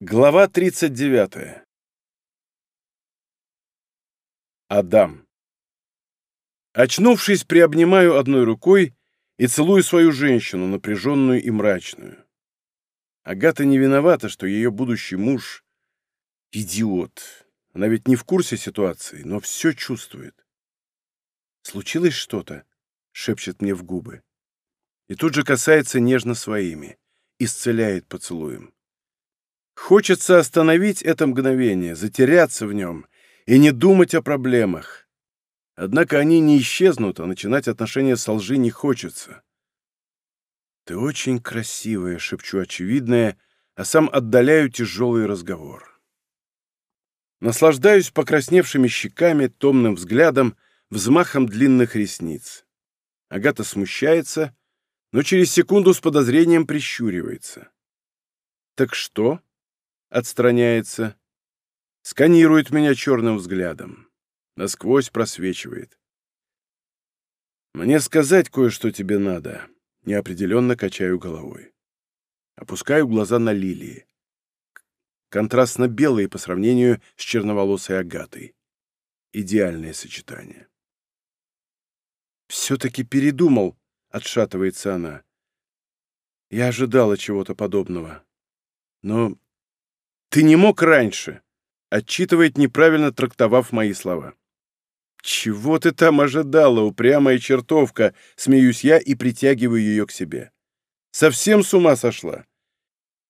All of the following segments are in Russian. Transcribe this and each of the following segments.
Глава 39. Адам. Очнувшись, приобнимаю одной рукой и целую свою женщину, напряженную и мрачную. Агата не виновата, что ее будущий муж — идиот. Она ведь не в курсе ситуации, но все чувствует. «Случилось что-то?» — шепчет мне в губы. И тут же касается нежно своими, исцеляет поцелуем. Хочется остановить это мгновение, затеряться в нем и не думать о проблемах. Однако они не исчезнут, а начинать отношения с лжи не хочется. «Ты очень красивая», — шепчу очевидное, а сам отдаляю тяжелый разговор. Наслаждаюсь покрасневшими щеками, томным взглядом, взмахом длинных ресниц. Агата смущается, но через секунду с подозрением прищуривается. «Так что?» Отстраняется, сканирует меня черным взглядом, насквозь просвечивает. «Мне сказать кое-что тебе надо», — неопределенно качаю головой. Опускаю глаза на лилии. Контрастно белые по сравнению с черноволосой агатой. Идеальное сочетание. «Все-таки передумал», — отшатывается она. «Я ожидала чего-то подобного. Но «Ты не мог раньше», — отчитывает, неправильно трактовав мои слова. «Чего ты там ожидала, упрямая чертовка?» — смеюсь я и притягиваю ее к себе. «Совсем с ума сошла?»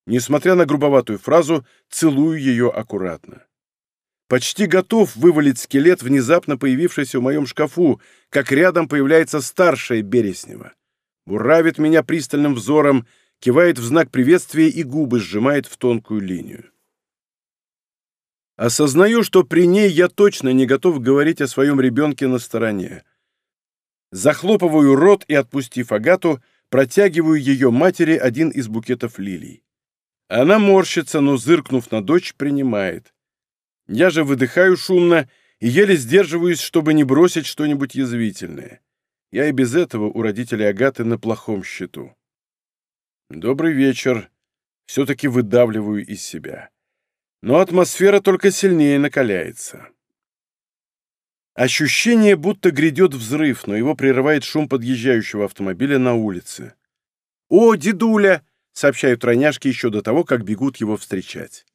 Несмотря на грубоватую фразу, целую ее аккуратно. Почти готов вывалить скелет, внезапно появившийся в моем шкафу, как рядом появляется старшая Береснева. Буравит меня пристальным взором, кивает в знак приветствия и губы сжимает в тонкую линию. Осознаю, что при ней я точно не готов говорить о своем ребенке на стороне. Захлопываю рот и, отпустив Агату, протягиваю ее матери один из букетов лилий. Она морщится, но, зыркнув на дочь, принимает. Я же выдыхаю шумно и еле сдерживаюсь, чтобы не бросить что-нибудь язвительное. Я и без этого у родителей Агаты на плохом счету. Добрый вечер. Все-таки выдавливаю из себя но атмосфера только сильнее накаляется. Ощущение, будто грядет взрыв, но его прерывает шум подъезжающего автомобиля на улице. «О, дедуля!» — сообщают тройняшки еще до того, как бегут его встречать.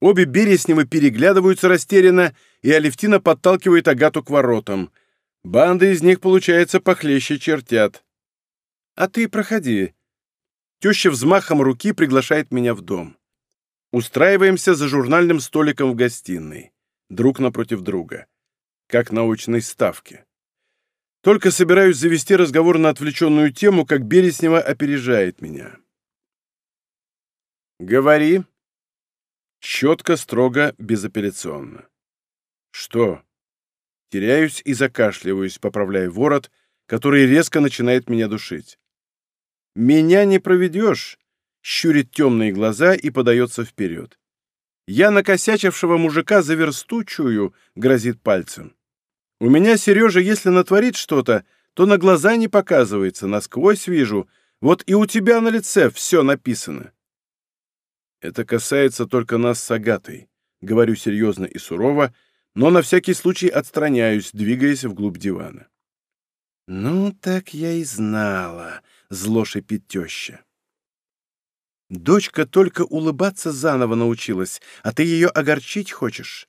Обе Бересневы переглядываются растерянно, и Алевтина подталкивает Агату к воротам. Банда из них, получается, похлеще чертят. «А ты проходи». Теща взмахом руки приглашает меня в дом. Устраиваемся за журнальным столиком в гостиной, друг напротив друга, как на очной ставке. Только собираюсь завести разговор на отвлеченную тему, как Береснева опережает меня. «Говори». Четко, строго, безапелляционно. «Что?» Теряюсь и закашливаюсь, поправляя ворот, который резко начинает меня душить. «Меня не проведешь», щурит темные глаза и подается вперед. «Я накосячившего мужика за версту чую», — грозит пальцем. «У меня Сережа, если натворит что-то, то на глаза не показывается, насквозь вижу. Вот и у тебя на лице все написано». «Это касается только нас с Агатой», — говорю серьезно и сурово, но на всякий случай отстраняюсь, двигаясь вглубь дивана. «Ну, так я и знала», — зло шипит теща. Дочка только улыбаться заново научилась, а ты ее огорчить хочешь?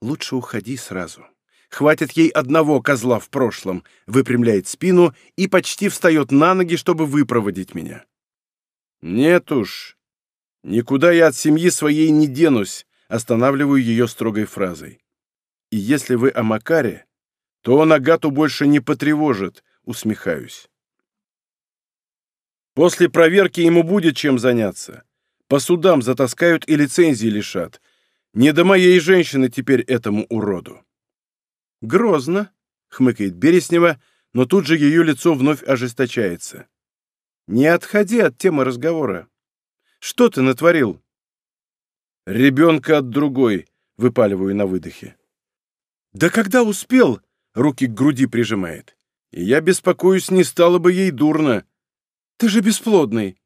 Лучше уходи сразу. Хватит ей одного козла в прошлом, выпрямляет спину и почти встает на ноги, чтобы выпроводить меня. Нет уж, никуда я от семьи своей не денусь, останавливаю ее строгой фразой. И если вы о Макаре, то он Агату больше не потревожит, усмехаюсь. После проверки ему будет чем заняться. По судам затаскают и лицензии лишат. Не до моей женщины теперь этому уроду. Грозно, хмыкает Береснева, но тут же ее лицо вновь ожесточается. Не отходи от темы разговора. Что ты натворил? Ребенка от другой, выпаливаю на выдохе. Да когда успел? Руки к груди прижимает. И я беспокоюсь, не стало бы ей дурно. Ты же бесплодный.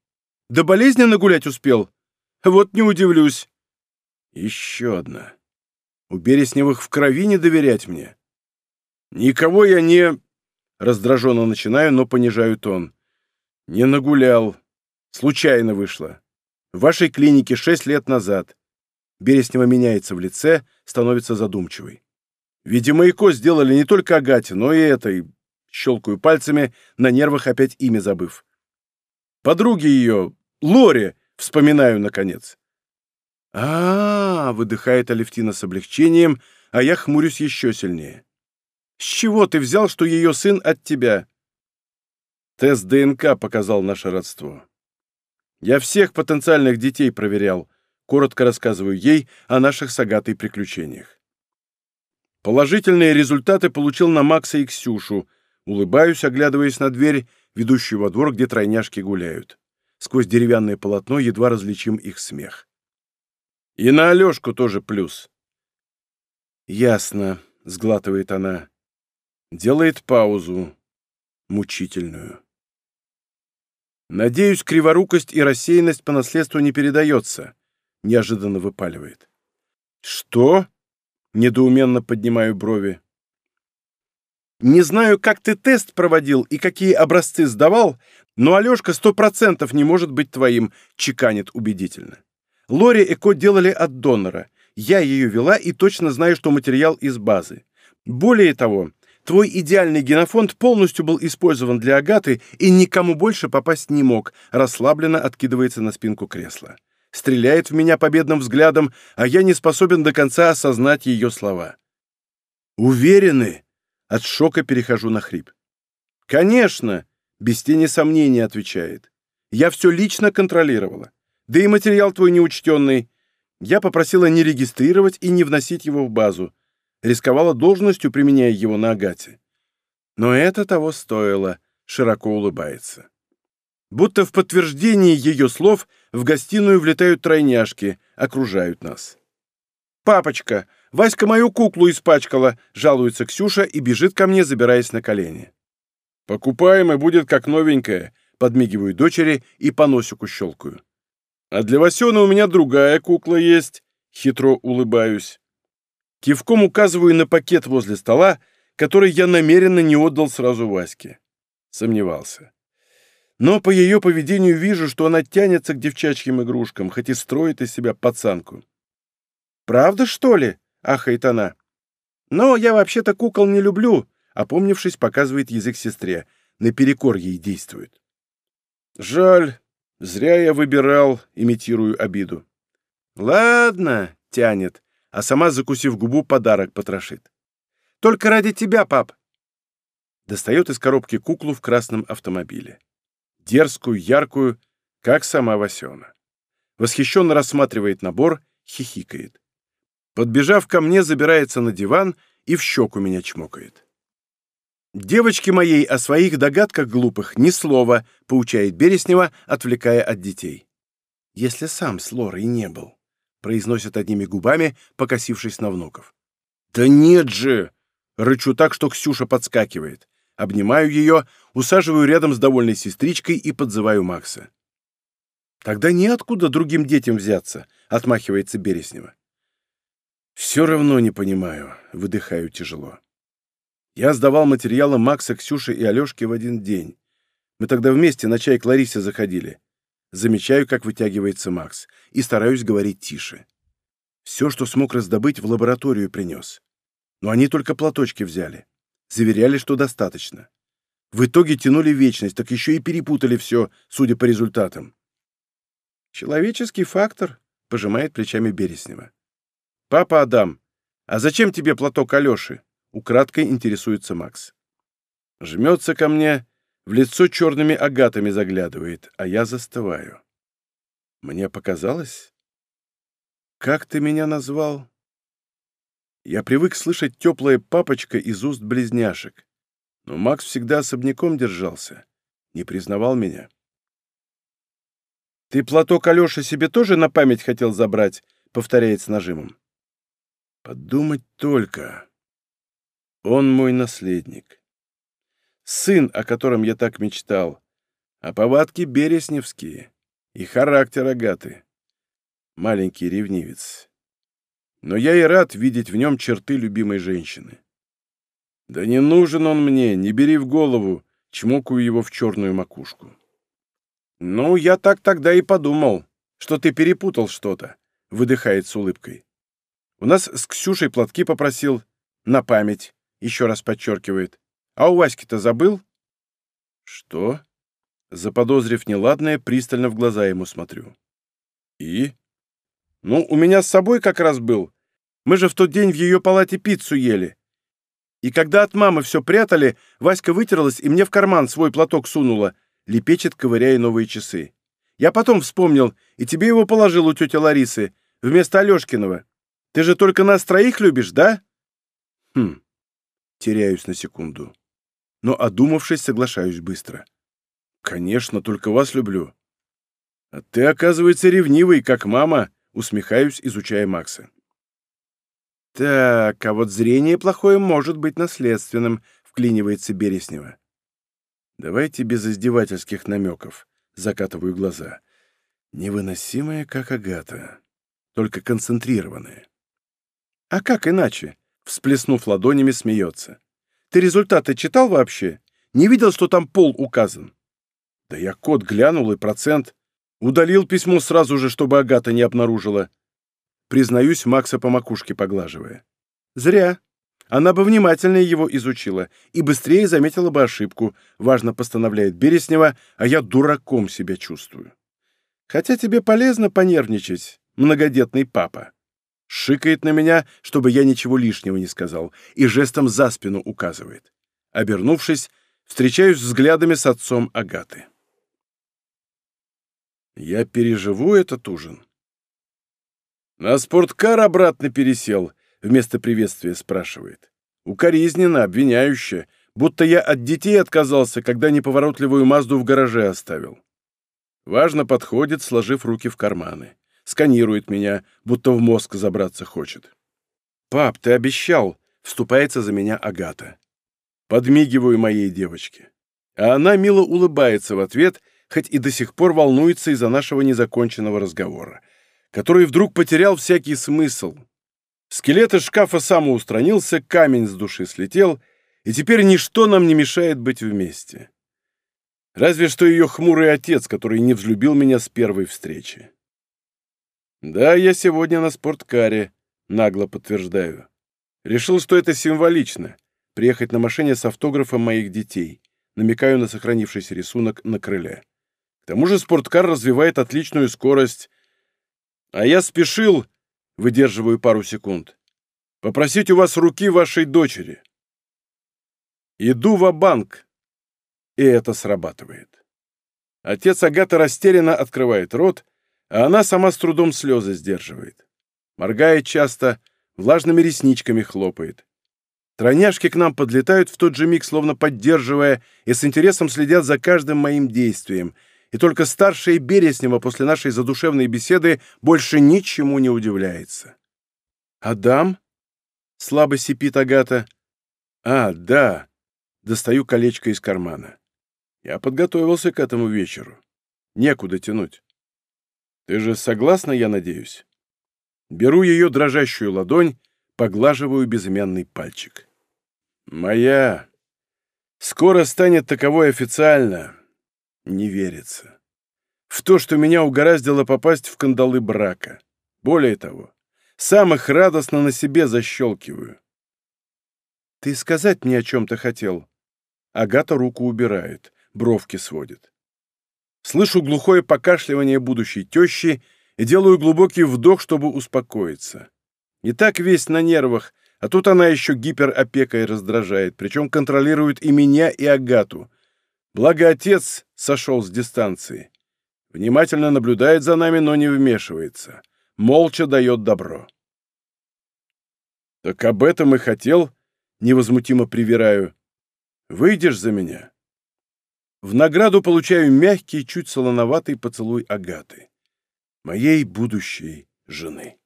До болезни нагулять успел? Вот не удивлюсь. Еще одна. У Бересневых в крови не доверять мне. Никого я не... Раздраженно начинаю, но понижаю тон. Не нагулял. Случайно вышло. В вашей клинике шесть лет назад. Береснева меняется в лице, становится задумчивой. Видимо, ЭКО сделали не только Агате, но и этой. Щелкаю пальцами, на нервах опять имя забыв. Подруги ее, Лори, вспоминаю, наконец. а, -а, -а выдыхает Алевтина с облегчением, а я хмурюсь еще сильнее. «С чего ты взял, что ее сын от тебя?» Тест ДНК показал наше родство. Я всех потенциальных детей проверял, коротко рассказываю ей о наших с Агатой приключениях. Положительные результаты получил на Макса и Ксюшу. Улыбаюсь, оглядываясь на дверь, ведущую во двор, где тройняшки гуляют. Сквозь деревянное полотно едва различим их смех. И на Алешку тоже плюс. «Ясно», — сглатывает она. Делает паузу. Мучительную. «Надеюсь, криворукость и рассеянность по наследству не передается», — неожиданно выпаливает. «Что?» — недоуменно поднимаю брови. «Не знаю, как ты тест проводил и какие образцы сдавал, но Алешка сто процентов не может быть твоим», — чеканит убедительно. «Лори ЭКО делали от донора. Я ее вела и точно знаю, что материал из базы. Более того, Твой идеальный генофонд полностью был использован для Агаты и никому больше попасть не мог, расслабленно откидывается на спинку кресла. Стреляет в меня победным взглядом, а я не способен до конца осознать ее слова. «Уверены?» От шока перехожу на хрип. «Конечно!» — без тени сомнения отвечает. «Я все лично контролировала. Да и материал твой неучтенный. Я попросила не регистрировать и не вносить его в базу рисковала должностью, применяя его на Агате. Но это того стоило, широко улыбается. Будто в подтверждении ее слов в гостиную влетают тройняшки, окружают нас. «Папочка, Васька мою куклу испачкала!» — жалуется Ксюша и бежит ко мне, забираясь на колени. «Покупаем, и будет как новенькая», — подмигиваю дочери и по носику щелкаю. «А для Васена у меня другая кукла есть», — хитро улыбаюсь. Кивком указываю на пакет возле стола, который я намеренно не отдал сразу Ваське. Сомневался. Но по ее поведению вижу, что она тянется к девчачьим игрушкам, хоть и строит из себя пацанку. «Правда, что ли?» — ахает она. «Но я вообще-то кукол не люблю», — опомнившись, показывает язык сестре. Наперекор ей действует. «Жаль. Зря я выбирал», — имитирую обиду. «Ладно», — тянет, а сама, закусив губу, подарок потрошит. «Только ради тебя, пап!» Достает из коробки куклу в красном автомобиле. Дерзкую, яркую, как сама Васена. Восхищенно рассматривает набор, хихикает. Подбежав ко мне, забирается на диван и в щеку меня чмокает. «Девочке моей о своих догадках глупых ни слова», — поучает Береснева, отвлекая от детей. «Если сам с Лорой не был» произносит одними губами, покосившись на внуков. «Да нет же!» — рычу так, что Ксюша подскакивает. Обнимаю ее, усаживаю рядом с довольной сестричкой и подзываю Макса. «Тогда неоткуда другим детям взяться», — отмахивается Береснева. «Все равно не понимаю», — выдыхаю тяжело. Я сдавал материалы Макса, Ксюши и Алешки в один день. Мы тогда вместе на чай к Ларисе заходили. Замечаю, как вытягивается Макс, и стараюсь говорить тише. Все, что смог раздобыть, в лабораторию принес. Но они только платочки взяли. Заверяли, что достаточно. В итоге тянули вечность, так еще и перепутали все, судя по результатам. «Человеческий фактор», — пожимает плечами Береснева. «Папа Адам, а зачем тебе платок Алеши?» — украдкой интересуется Макс. Жмется ко мне, в лицо черными агатами заглядывает, а я застываю. Мне показалось? Как ты меня назвал? Я привык слышать теплая папочка из уст близняшек, но Макс всегда особняком держался, не признавал меня. «Ты платок Алёши себе тоже на память хотел забрать?» — повторяет с нажимом. «Подумать только. Он мой наследник сын, о котором я так мечтал, а повадки бересневские и характер агаты. Маленький ревнивец. но я и рад видеть в нем черты любимой женщины. «Да не нужен он мне, не бери в голову», — чмокаю его в черную макушку. «Ну, я так тогда и подумал, что ты перепутал что-то», — выдыхает с улыбкой. «У нас с Ксюшей платки попросил, на память», — еще раз подчеркивает. «А у Васьки-то забыл?» «Что?» Заподозрив неладное, пристально в глаза ему смотрю. «И?» «Ну, у меня с собой как раз был. Мы же в тот день в ее палате пиццу ели. И когда от мамы все прятали, Васька вытерлась и мне в карман свой платок сунула, лепечет, ковыряя новые часы. Я потом вспомнил, и тебе его положил у тети Ларисы, вместо Алешкиного. Ты же только нас троих любишь, да? Хм, теряюсь на секунду. Но, одумавшись, соглашаюсь быстро. Конечно, только вас люблю. А ты, оказывается, ревнивый, как мама, усмехаюсь, изучая Макса. Так, а вот зрение плохое может быть наследственным, вклинивается Береснева. Давайте без издевательских намеков. Закатываю глаза. Невыносимая, как Агата. Только концентрированная. А как иначе? Всплеснув ладонями, смеется. Ты результаты читал вообще? Не видел, что там пол указан? Да я код глянул и процент. Удалил письмо сразу же, чтобы Агата не обнаружила. Признаюсь, Макса по макушке поглаживая. Зря. Она бы внимательно его изучила и быстрее заметила бы ошибку, важно постановляет Береснева, а я дураком себя чувствую. Хотя тебе полезно понервничать, многодетный папа. Шикает на меня, чтобы я ничего лишнего не сказал, и жестом за спину указывает. Обернувшись, встречаюсь взглядами с отцом Агаты. Я переживу этот ужин. На спорткар обратно пересел, вместо приветствия спрашивает. Укоризненно, обвиняюще, будто я от детей отказался, когда неповоротливую Мазду в гараже оставил. Важно подходит, сложив руки в карманы. Сканирует меня, будто в мозг забраться хочет. «Пап, ты обещал!» — вступается за меня Агата. Подмигиваю моей девочке. А она мило улыбается в ответ, хоть и до сих пор волнуется из-за нашего незаконченного разговора который вдруг потерял всякий смысл. Скелет из шкафа самоустранился, камень с души слетел, и теперь ничто нам не мешает быть вместе. Разве что ее хмурый отец, который не взлюбил меня с первой встречи. Да, я сегодня на спорткаре, нагло подтверждаю. Решил, что это символично — приехать на машине с автографом моих детей. Намекаю на сохранившийся рисунок на крыле. К тому же спорткар развивает отличную скорость, а я спешил, выдерживаю пару секунд, попросить у вас руки вашей дочери. Иду в банк и это срабатывает. Отец Агата растерянно открывает рот, а она сама с трудом слезы сдерживает. Моргает часто, влажными ресничками хлопает. Тройняшки к нам подлетают в тот же миг, словно поддерживая, и с интересом следят за каждым моим действием — и только старшая Береснева после нашей задушевной беседы больше ничему не удивляется. «Адам?» — слабо сипит Агата. «А, да!» — достаю колечко из кармана. Я подготовился к этому вечеру. Некуда тянуть. Ты же согласна, я надеюсь? Беру ее дрожащую ладонь, поглаживаю безымянный пальчик. Моя. Скоро станет таковой официально. Не верится. В то, что меня угораздило попасть в кандалы брака. Более того, сам их радостно на себе защелкиваю. «Ты сказать мне о чем-то хотел?» Агата руку убирает, бровки сводит. Слышу глухое покашливание будущей тещи и делаю глубокий вдох, чтобы успокоиться. Не так весь на нервах, а тут она еще гиперопекой раздражает, причем контролирует и меня, и Агату, Благо отец сошел с дистанции. Внимательно наблюдает за нами, но не вмешивается. Молча дает добро. «Так об этом и хотел», — невозмутимо привираю. «Выйдешь за меня?» В награду получаю мягкий, чуть солоноватый поцелуй Агаты, моей будущей жены.